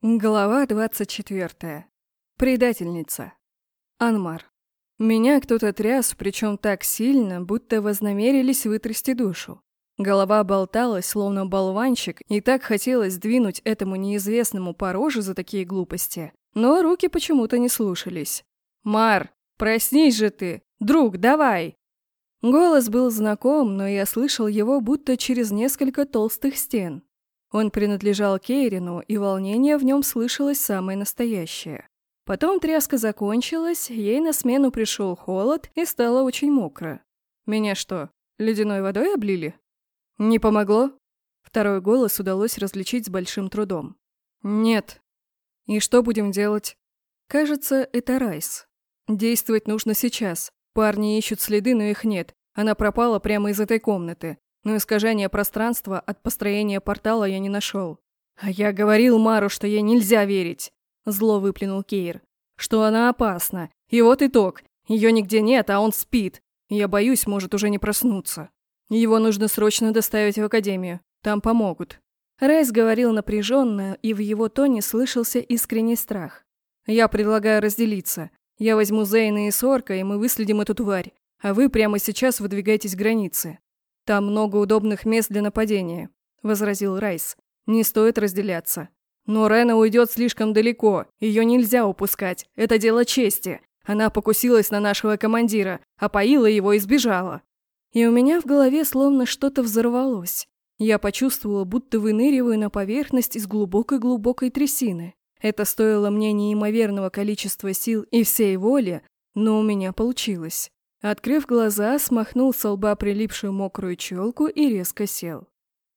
Глава 24. Предательница. Анмар. Меня кто-то тряс, причем так сильно, будто вознамерились вытрясти душу. Голова болталась, словно болванчик, и так хотелось двинуть этому неизвестному по роже за такие глупости. Но руки почему-то не слушались. «Мар, проснись же ты! Друг, давай!» Голос был знаком, но я слышал его будто через несколько толстых стен. Он принадлежал Кейрину, и волнение в нем слышалось самое настоящее. Потом тряска закончилась, ей на смену пришел холод и стало очень мокро. Меня что, ледяной водой облили? Не помогло? Второй голос удалось различить с большим трудом. Нет. И что будем делать? Кажется, это Райс. Действовать нужно сейчас. Парни ищут следы, но их нет. Она пропала прямо из этой комнаты но искажение пространства от построения портала я не нашел. А я говорил Мару, что ей нельзя верить. Зло выплюнул Кейр. Что она опасна. И вот итог. Ее нигде нет, а он спит. Я боюсь, может уже не проснуться. Его нужно срочно доставить в академию. Там помогут. Райс говорил напряженно, и в его тоне слышался искренний страх. «Я предлагаю разделиться. Я возьму Зейна и Сорка, и мы выследим эту тварь. А вы прямо сейчас выдвигаетесь к границе. «Там много удобных мест для нападения», — возразил Райс. «Не стоит разделяться. Но Рена уйдет слишком далеко, ее нельзя упускать, это дело чести. Она покусилась на нашего командира, опоила его и сбежала». И у меня в голове словно что-то взорвалось. Я почувствовала, будто выныриваю на поверхность из глубокой-глубокой трясины. Это стоило мне неимоверного количества сил и всей воли, но у меня получилось. Открыв глаза, смахнул с лба прилипшую мокрую челку и резко сел.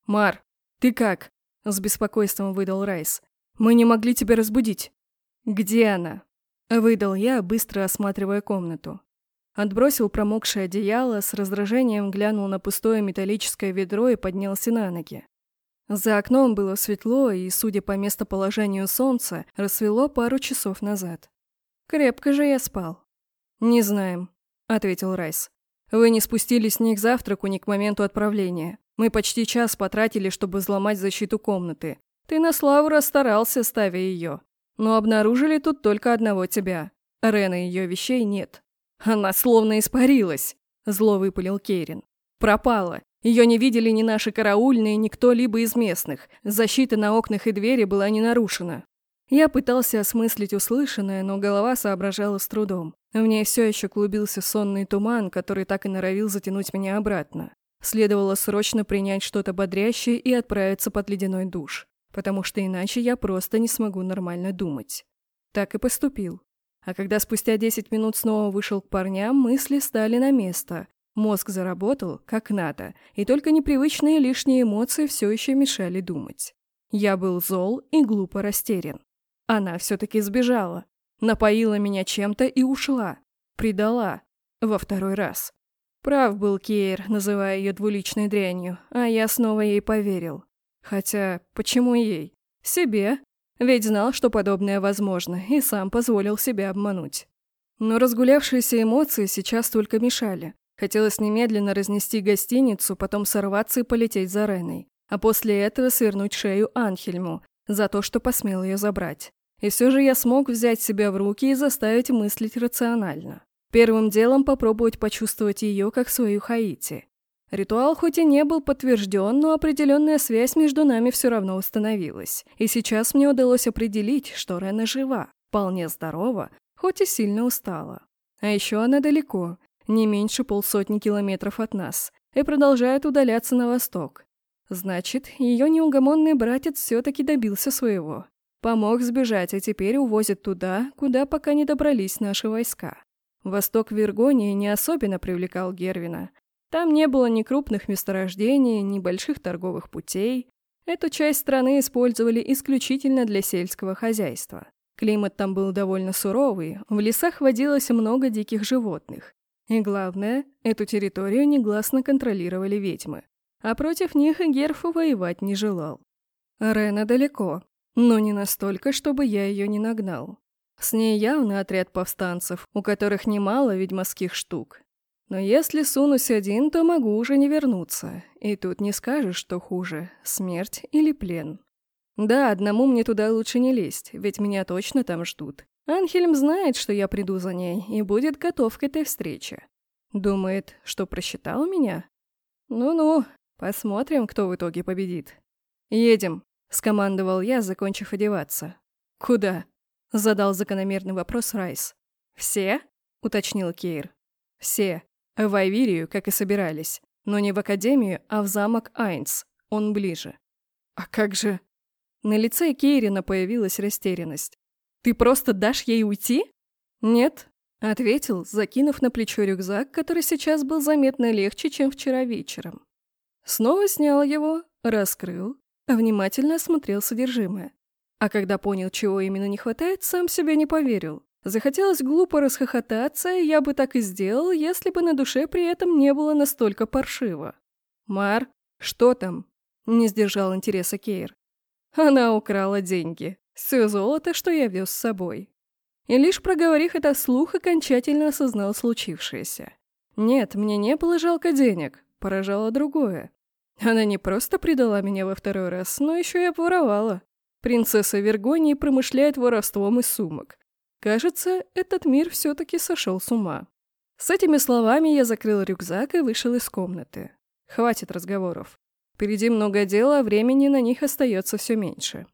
«Мар, ты как?» – с беспокойством выдал Райс. «Мы не могли тебя разбудить». «Где она?» – выдал я, быстро осматривая комнату. Отбросил промокшее одеяло, с раздражением глянул на пустое металлическое ведро и поднялся на ноги. За окном было светло, и, судя по местоположению солнца, рассвело пару часов назад. Крепко же я спал. «Не знаем», ответил Райс. «Вы не спустились ни к завтраку, ни к моменту отправления. Мы почти час потратили, чтобы взломать защиту комнаты. Ты на славу расстарался, ставя ее. Но обнаружили тут только одного тебя. Рена ее вещей нет. Она словно испарилась, зло выпалил Керин. Пропала. Ее не видели ни наши караульные, ни кто-либо из местных. Защита на окнах и двери была не нарушена. Я пытался осмыслить услышанное, но голова соображала с трудом. В ней все еще клубился сонный туман, который так и норовил затянуть меня обратно. Следовало срочно принять что-то бодрящее и отправиться под ледяной душ, потому что иначе я просто не смогу нормально думать. Так и поступил. А когда спустя 10 минут снова вышел к парням, мысли стали на место. Мозг заработал, как надо, и только непривычные лишние эмоции все еще мешали думать. Я был зол и глупо растерян. Она все-таки сбежала. Напоила меня чем-то и ушла. Предала. Во второй раз. Прав был Кейр, называя ее двуличной дрянью, а я снова ей поверил. Хотя, почему ей? Себе. Ведь знал, что подобное возможно, и сам позволил себя обмануть. Но разгулявшиеся эмоции сейчас только мешали. Хотелось немедленно разнести гостиницу, потом сорваться и полететь за Реной. А после этого свернуть шею Анхельму за то, что посмел ее забрать. И все же я смог взять себя в руки и заставить мыслить рационально. Первым делом попробовать почувствовать ее как свою Хаити. Ритуал хоть и не был подтвержден, но определенная связь между нами все равно установилась. И сейчас мне удалось определить, что Рена жива, вполне здорова, хоть и сильно устала. А еще она далеко, не меньше полсотни километров от нас, и продолжает удаляться на восток. Значит, ее неугомонный братец все-таки добился своего. Помог сбежать, а теперь увозят туда, куда пока не добрались наши войска. Восток Вергонии не особенно привлекал Гервина. Там не было ни крупных месторождений, ни больших торговых путей. Эту часть страны использовали исключительно для сельского хозяйства. Климат там был довольно суровый, в лесах водилось много диких животных. И главное, эту территорию негласно контролировали ведьмы. А против них Герф воевать не желал. Рена далеко, но не настолько, чтобы я ее не нагнал. С ней явно отряд повстанцев, у которых немало ведьмовских штук. Но если сунусь один, то могу уже не вернуться. И тут не скажешь, что хуже – смерть или плен. Да, одному мне туда лучше не лезть, ведь меня точно там ждут. Анхельм знает, что я приду за ней, и будет готов к этой встрече. Думает, что просчитал меня? Ну-ну, посмотрим, кто в итоге победит. «Едем», — скомандовал я, закончив одеваться. «Куда?» — задал закономерный вопрос Райс. «Все?» — уточнил Кейр. «Все. В Айвирию, как и собирались. Но не в Академию, а в замок Айнс. Он ближе». «А как же...» На лице Кейрина появилась растерянность. «Ты просто дашь ей уйти?» «Нет», — ответил, закинув на плечо рюкзак, который сейчас был заметно легче, чем вчера вечером. Снова снял его, раскрыл, внимательно осмотрел содержимое. А когда понял, чего именно не хватает, сам себе не поверил. Захотелось глупо расхохотаться, и я бы так и сделал, если бы на душе при этом не было настолько паршиво. «Мар, что там?» — не сдержал интереса Кейр. Она украла деньги. Все золото, что я вез с собой. И лишь проговорив это вслух, окончательно осознал случившееся. Нет, мне не было жалко денег, поражало другое. Она не просто предала меня во второй раз, но еще и обворовала. Принцесса Вергонии промышляет воровством из сумок. Кажется, этот мир все-таки сошел с ума. С этими словами я закрыл рюкзак и вышел из комнаты. Хватит разговоров. Впереди много дел, а времени на них остается все меньше.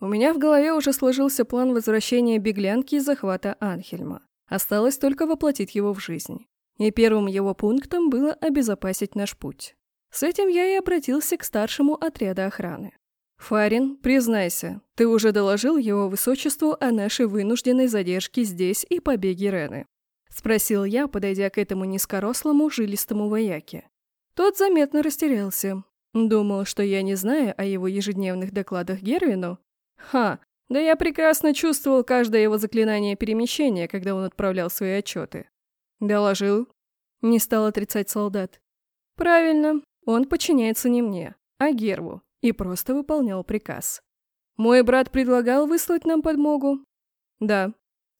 У меня в голове уже сложился план возвращения беглянки и захвата Анхельма. Осталось только воплотить его в жизнь. И первым его пунктом было обезопасить наш путь. С этим я и обратился к старшему отряда охраны. «Фарин, признайся, ты уже доложил его высочеству о нашей вынужденной задержке здесь и побеге Рены?» — спросил я, подойдя к этому низкорослому жилистому вояке. Тот заметно растерялся. Думал, что я не знаю о его ежедневных докладах Гервину, Ха, да я прекрасно чувствовал каждое его заклинание перемещения, когда он отправлял свои отчеты. Доложил. Не стал отрицать солдат. Правильно, он подчиняется не мне, а Герву, и просто выполнял приказ. Мой брат предлагал выслать нам подмогу. Да,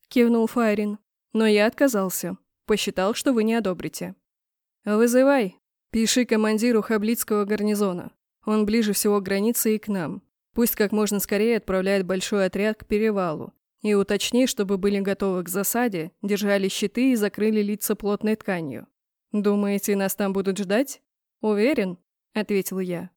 кивнул Файрин, но я отказался. Посчитал, что вы не одобрите. Вызывай. Пиши командиру Хаблицкого гарнизона. Он ближе всего к границе и к нам. Пусть как можно скорее отправляет большой отряд к перевалу. И уточни, чтобы были готовы к засаде, держали щиты и закрыли лица плотной тканью. «Думаете, нас там будут ждать?» «Уверен», — ответил я.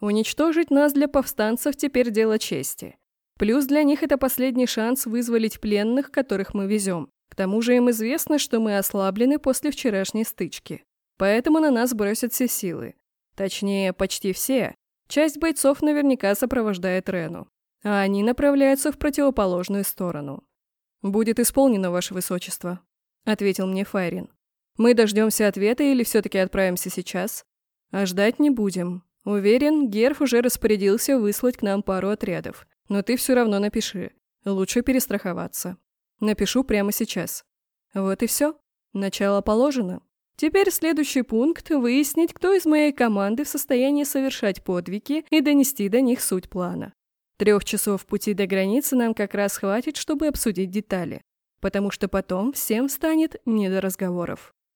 «Уничтожить нас для повстанцев теперь дело чести. Плюс для них это последний шанс вызволить пленных, которых мы везем. К тому же им известно, что мы ослаблены после вчерашней стычки. Поэтому на нас бросят все силы. Точнее, почти все, Часть бойцов наверняка сопровождает Рену, а они направляются в противоположную сторону. «Будет исполнено, Ваше Высочество», — ответил мне Файрин. «Мы дождемся ответа или все-таки отправимся сейчас? А ждать не будем. Уверен, Герф уже распорядился выслать к нам пару отрядов. Но ты все равно напиши. Лучше перестраховаться. Напишу прямо сейчас. Вот и все. Начало положено. Теперь следующий пункт – выяснить, кто из моей команды в состоянии совершать подвиги и донести до них суть плана. Трех часов пути до границы нам как раз хватит, чтобы обсудить детали, потому что потом всем станет не до разговоров.